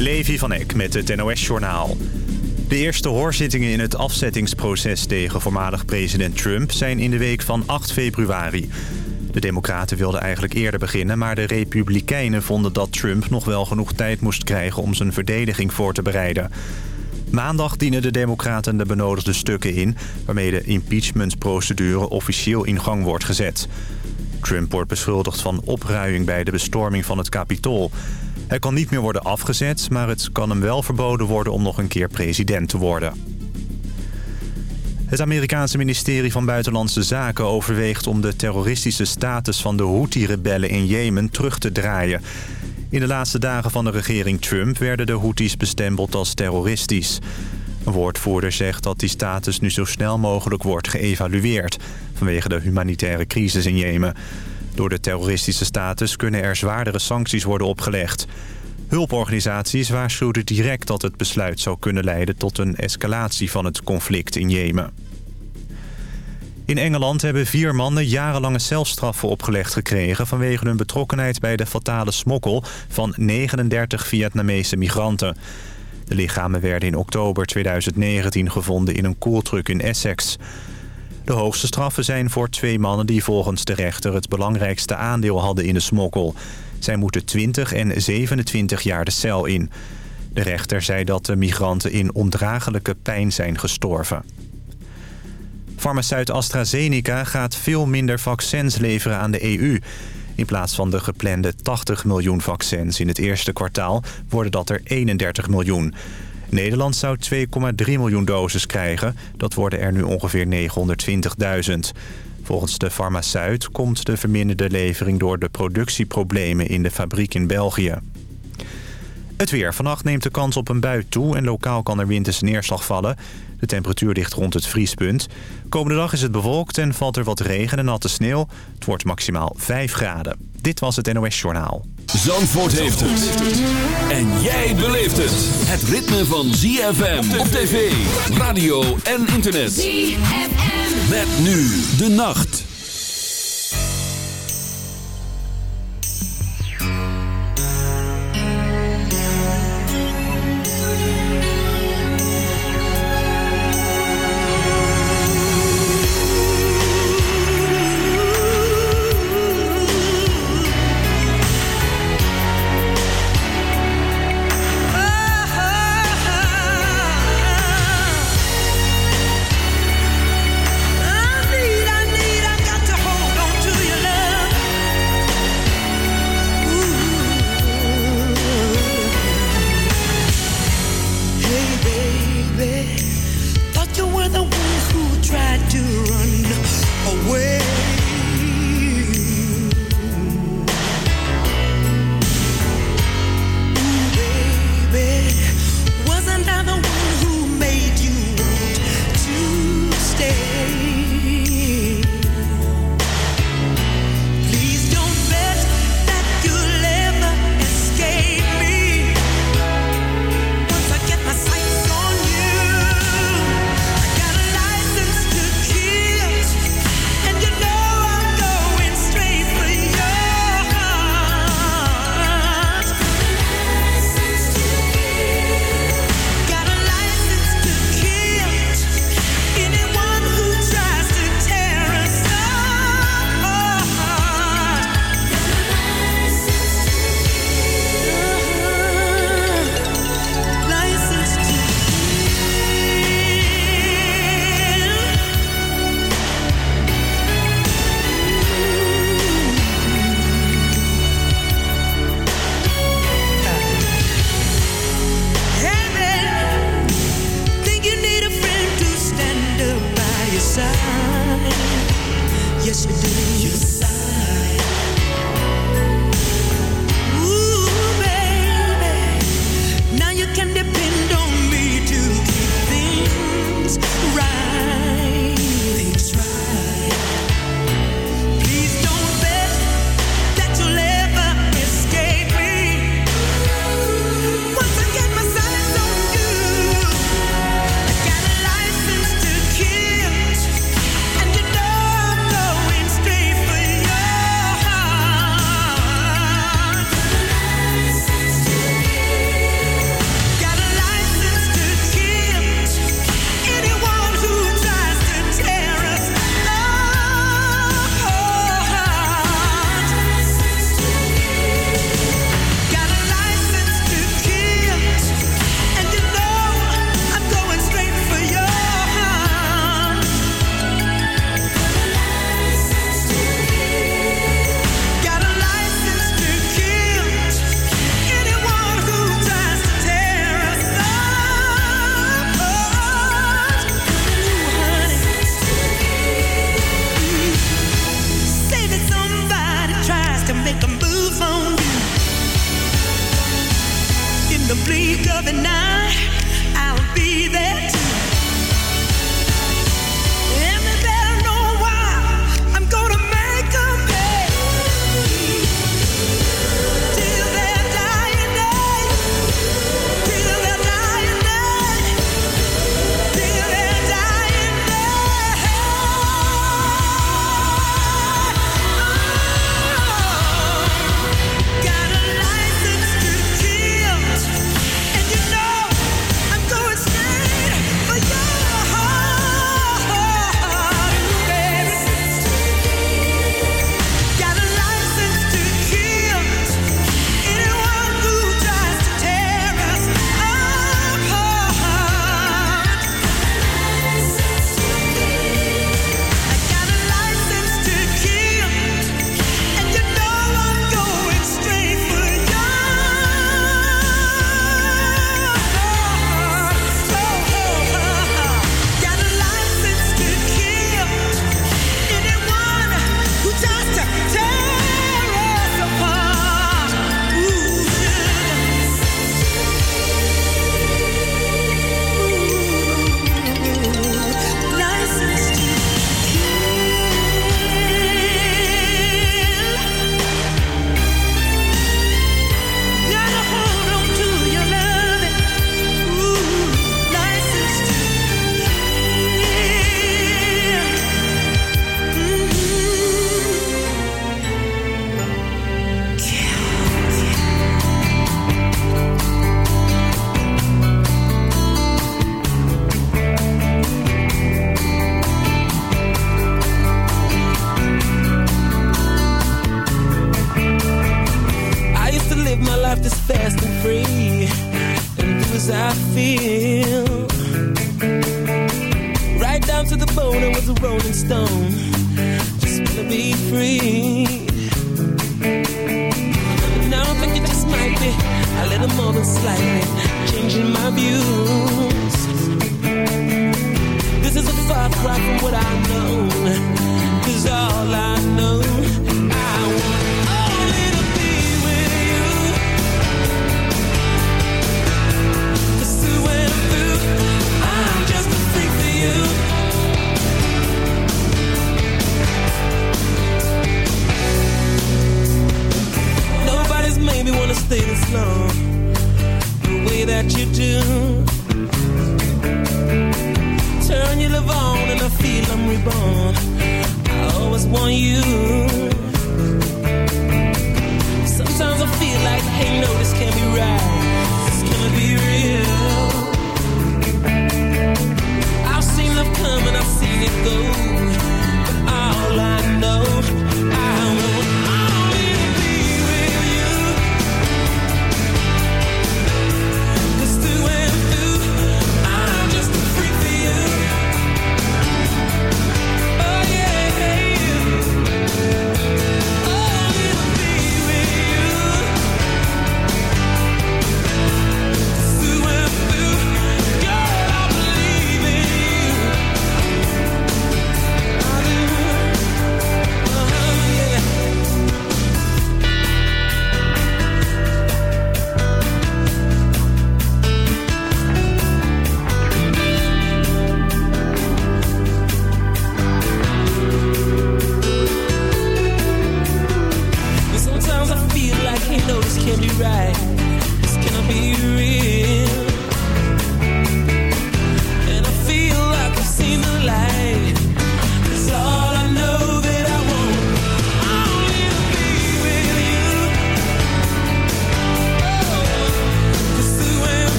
Levi van Eck met het NOS-journaal. De eerste hoorzittingen in het afzettingsproces tegen voormalig president Trump... zijn in de week van 8 februari. De democraten wilden eigenlijk eerder beginnen... maar de republikeinen vonden dat Trump nog wel genoeg tijd moest krijgen... om zijn verdediging voor te bereiden. Maandag dienen de democraten de benodigde stukken in... waarmee de impeachmentprocedure officieel in gang wordt gezet. Trump wordt beschuldigd van opruiing bij de bestorming van het Capitool... Hij kan niet meer worden afgezet, maar het kan hem wel verboden worden om nog een keer president te worden. Het Amerikaanse ministerie van Buitenlandse Zaken overweegt om de terroristische status van de Houthi-rebellen in Jemen terug te draaien. In de laatste dagen van de regering Trump werden de Houthis bestempeld als terroristisch. Een woordvoerder zegt dat die status nu zo snel mogelijk wordt geëvalueerd... vanwege de humanitaire crisis in Jemen. Door de terroristische status kunnen er zwaardere sancties worden opgelegd. Hulporganisaties waarschuwden direct dat het besluit zou kunnen leiden... tot een escalatie van het conflict in Jemen. In Engeland hebben vier mannen jarenlange celstraffen opgelegd gekregen... vanwege hun betrokkenheid bij de fatale smokkel van 39 Vietnamese migranten. De lichamen werden in oktober 2019 gevonden in een koeltruck in Essex. De hoogste straffen zijn voor twee mannen die volgens de rechter het belangrijkste aandeel hadden in de smokkel. Zij moeten 20 en 27 jaar de cel in. De rechter zei dat de migranten in ondraaglijke pijn zijn gestorven. Farmaceut AstraZeneca gaat veel minder vaccins leveren aan de EU. In plaats van de geplande 80 miljoen vaccins in het eerste kwartaal... worden dat er 31 miljoen. Nederland zou 2,3 miljoen doses krijgen. Dat worden er nu ongeveer 920.000. Volgens de farmaceut komt de verminderde levering door de productieproblemen in de fabriek in België. Het weer. Vannacht neemt de kans op een bui toe en lokaal kan er winterse neerslag vallen. De temperatuur ligt rond het vriespunt. Komende dag is het bewolkt en valt er wat regen en natte sneeuw. Het wordt maximaal 5 graden. Dit was het NOS Journaal. Zandvoort heeft het. En jij beleeft het. Het ritme van ZFM op tv, radio en internet. ZFM. Met nu de nacht.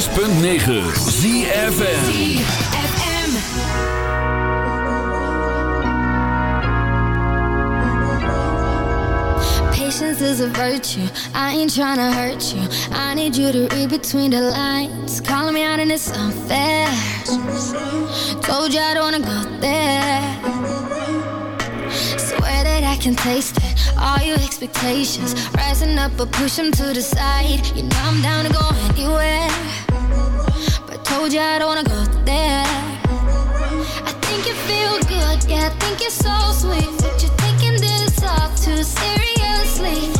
ZFM. Patience is a virtue. I ain't trying to hurt you. I need you to read between the lines. Calling me out and it's unfair. Told you I don't wanna go there. Swear that I can taste it all your expectations rising up, but push them to the side. You know I'm down to go anywhere, told you I don't wanna go there. I think you feel good, yeah, I think you're so sweet, but you're taking this off too seriously.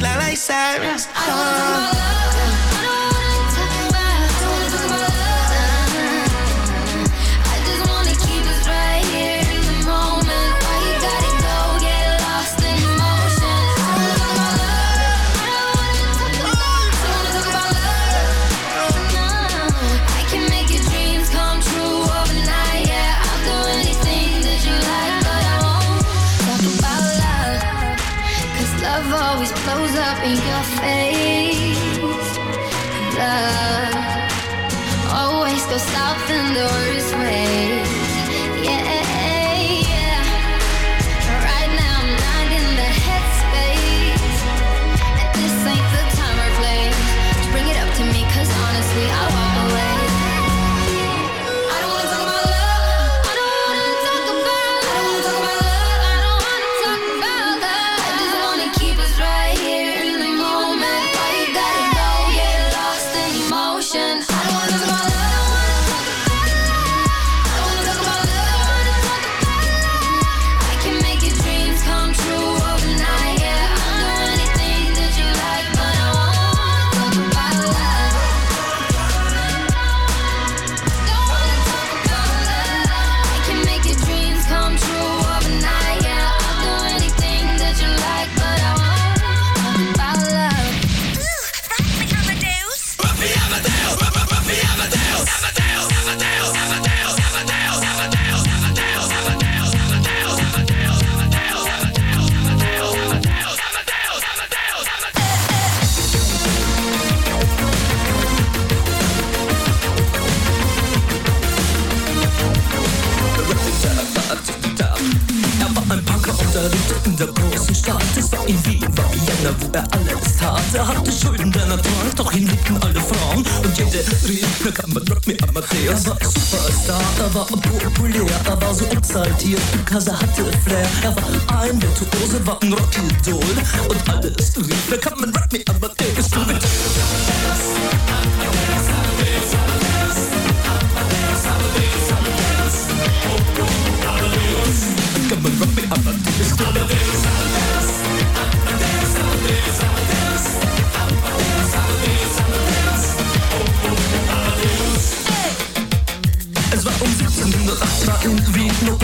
sirens, like sirens. Oh. Amadeus. Er war Superstar, er war populär, er war so exaltiert, er hatte Flair. Er war ein Virtuose, war ein Rockidol. Und alles rief, na kann man Rock me Amadeus. Du mit Come on, rock me, Amadeus, Amadeus.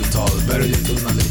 we tall, very little knowledge.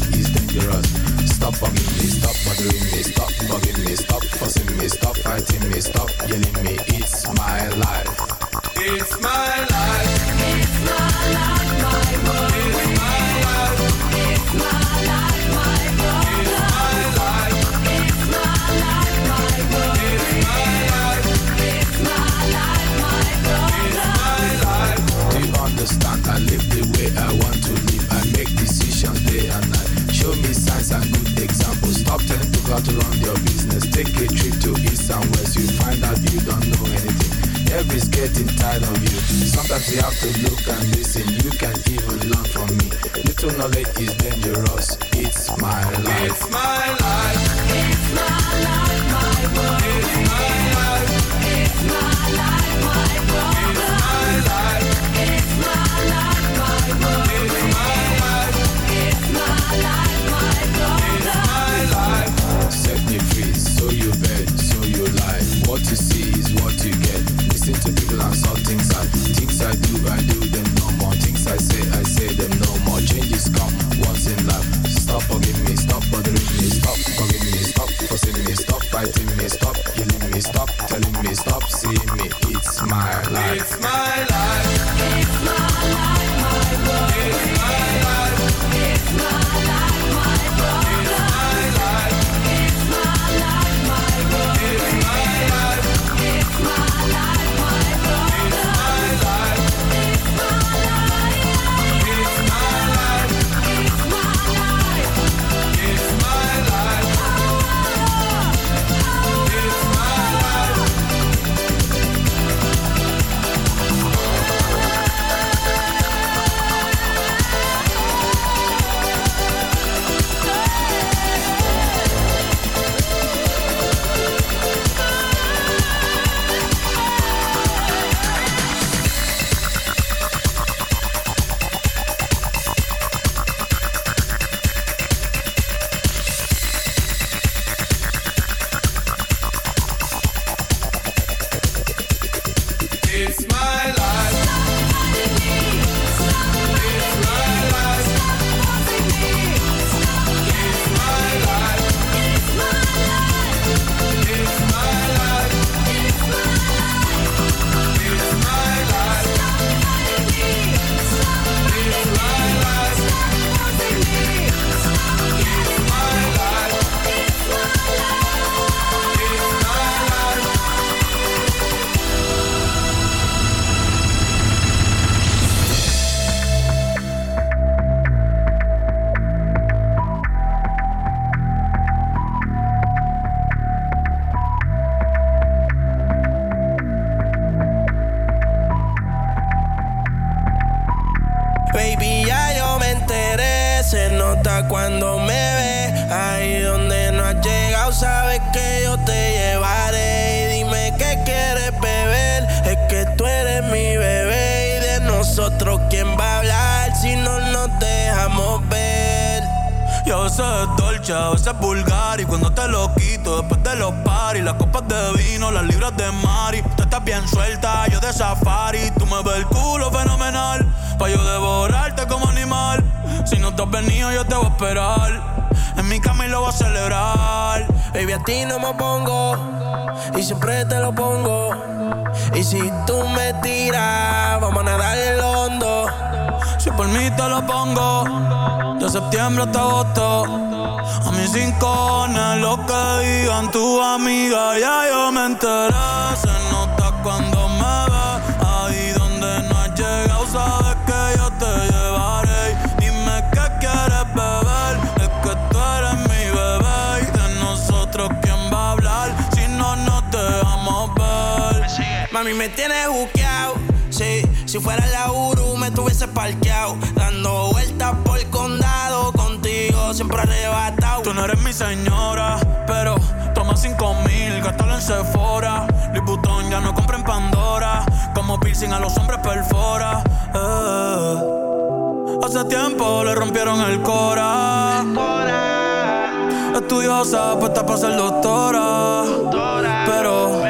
Nosotros, ¿quién va a hablar si no nos dejamos ver? Y a veces es dolce, a veces es vulgar Y cuando te lo quito después de los paris Las copas de vino, las libras de Mari Tú estás bien suelta, yo de safari Tú me ves el culo fenomenal Pa' yo devorarte como animal Si no te has venido yo te voy a esperar En mi cama lo voy a celebrar Baby, a ti no me pongo y siempre te lo pongo. Y si tú me tiras, vamos a nadar el hondo. Si por mí te lo pongo De septiembre hasta agosto A mis rincones Lo que digan tu amiga Ya yo me enteré Se nota cuando Mami, me tienes buqueado. Sí, si fuera la Uru me tuviese parqueado. Dando vueltas por el condado. Contigo siempre arrebatado. Tú no eres mi señora, pero toma cinco mil, gástalo en Sephora. Liputón ya no compra en Pandora, como piercing a los hombres perfora. Eh. Hace tiempo le rompieron el cora. Estudiosa, puesta para ser doctora. Pero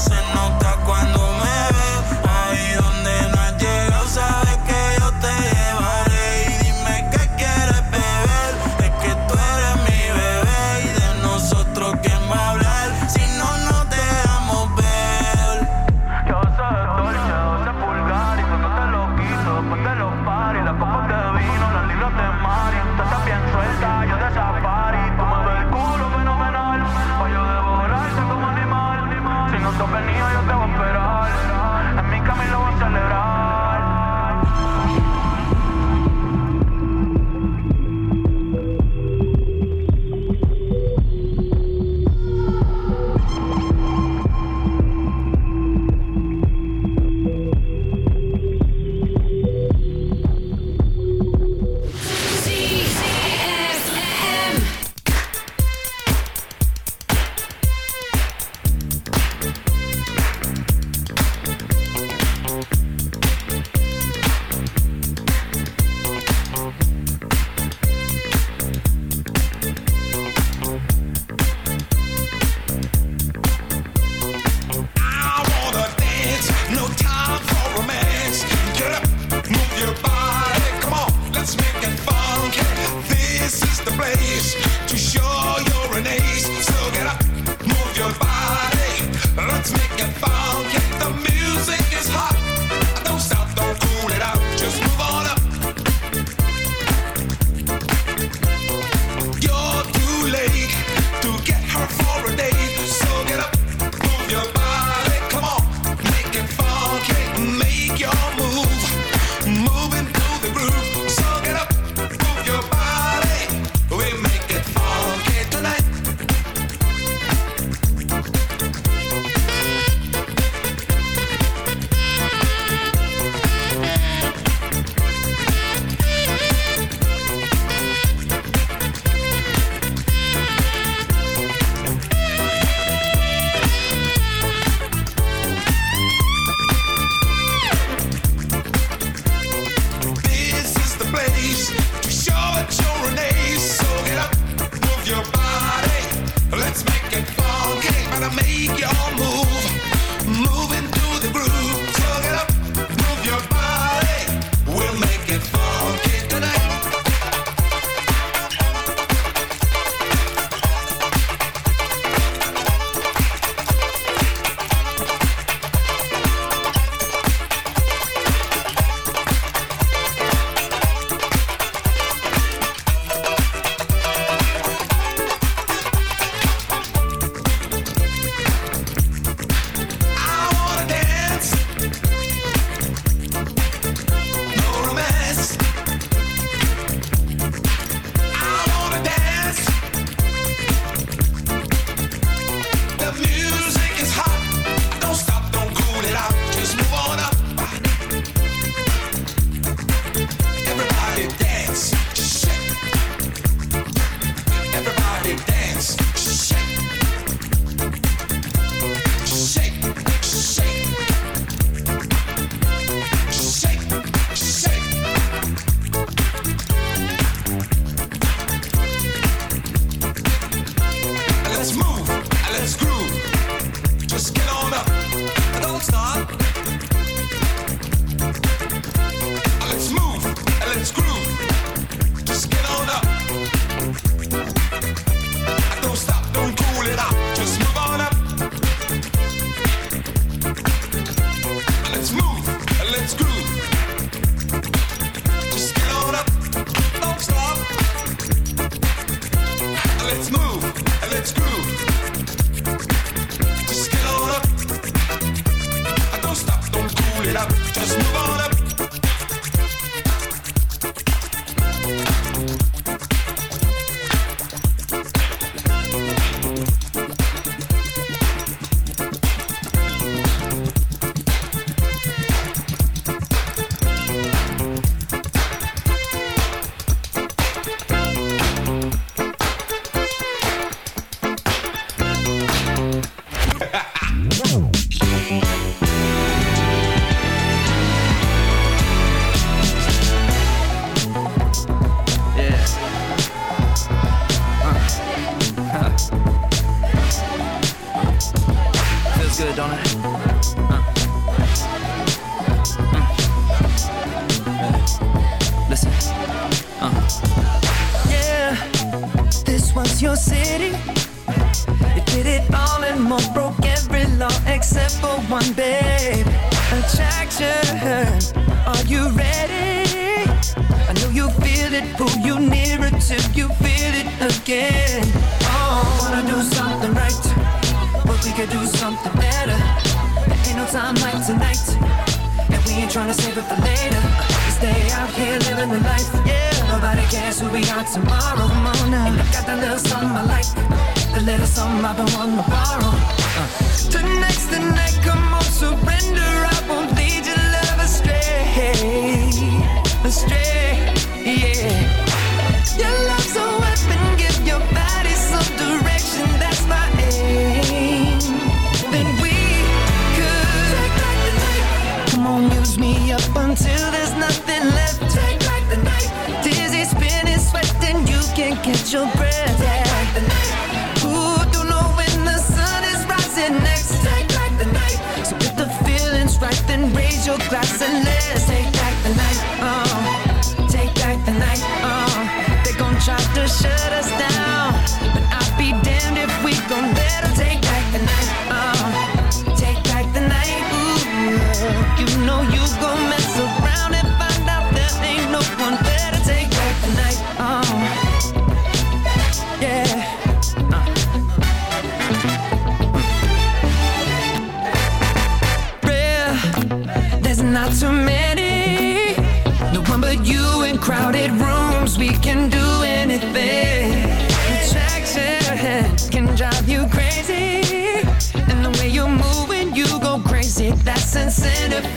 I've been wanting to borrow. Uh. Tonight's the night.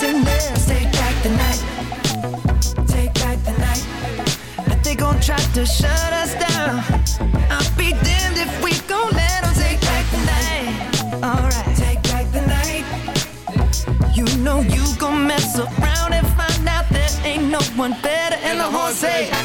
take back the night, take back the night. But they gon' try to shut us down. I'll be damned if we gon' take back the night. Alright, take back the night. You know you gon' mess around and find out there ain't no one better, and the horse. say.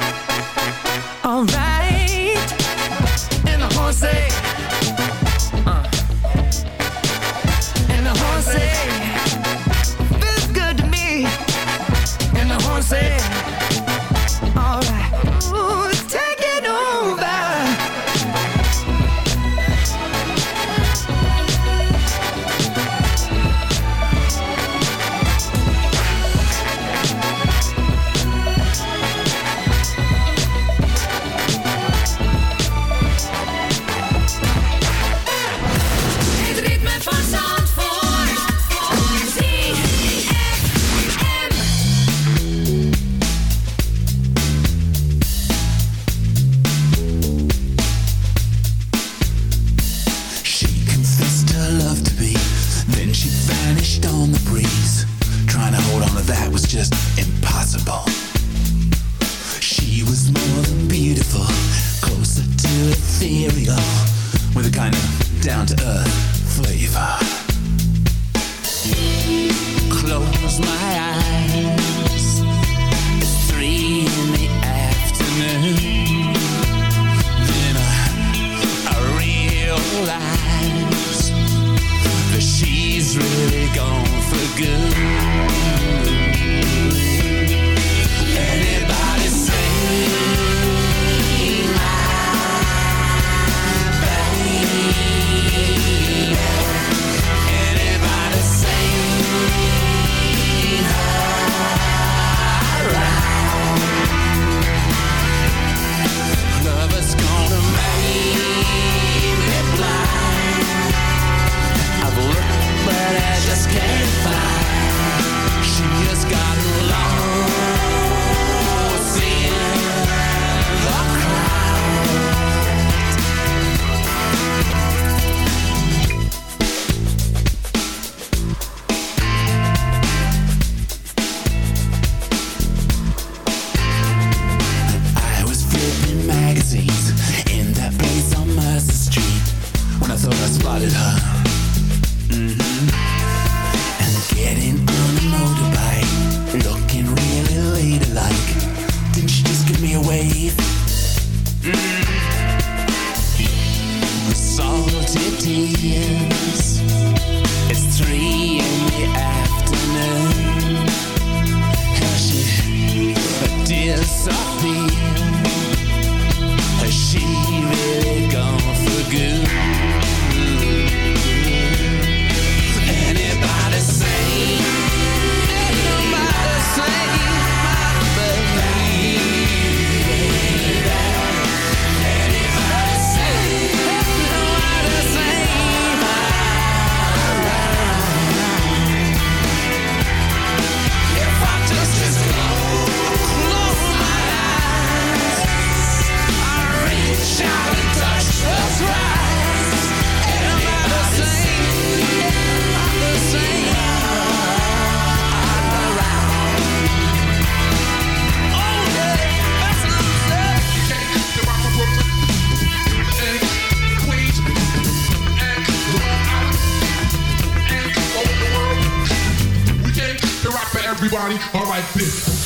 All right, bitch.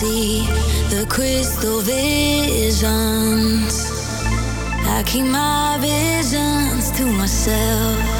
see the crystal visions. I keep my visions to myself.